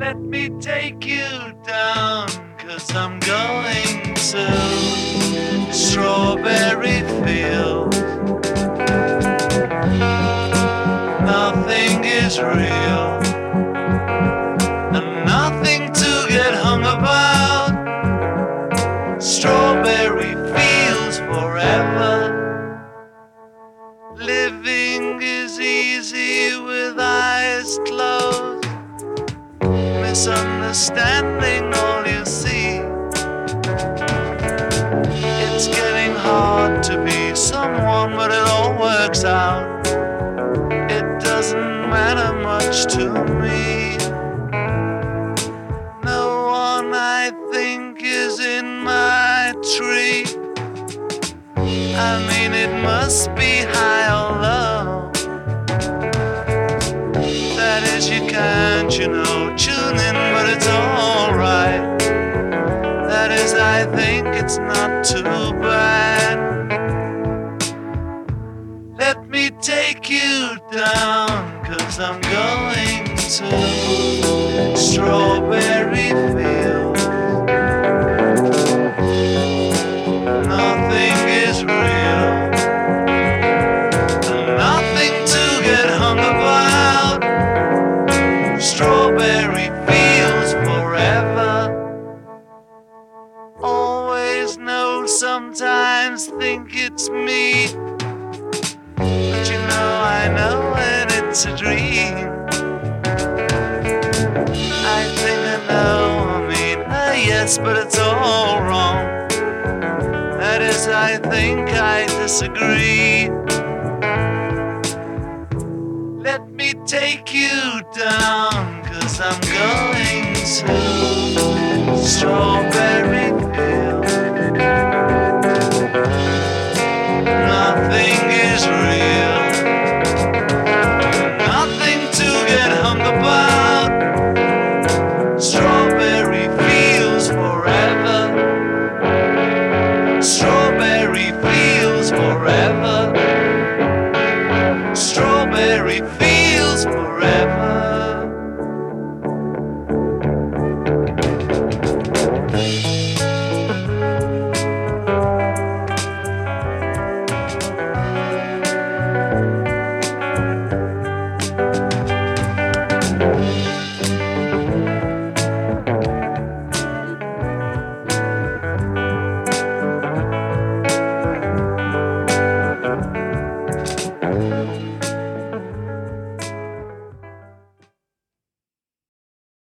Let me take you down, cause I'm going to Strawberry Field. Nothing is real, and nothing to get hung about. Strawberry fields Misunderstanding all you see. It's getting hard to be someone, but it all works out. It doesn't matter much to me. No one I think is in my tree. I mean, it must be high Is, you can't, you know, tune in, but it's alright. That is, I think it's not too bad. Let me take you down, cause I'm going to Strawberry Field. It's me. But you know, I know when it's a dream. I think I know, I mean, yes, but it's all wrong. That is, I think I disagree. Let me take you down, cause I'm going to Strawberry fields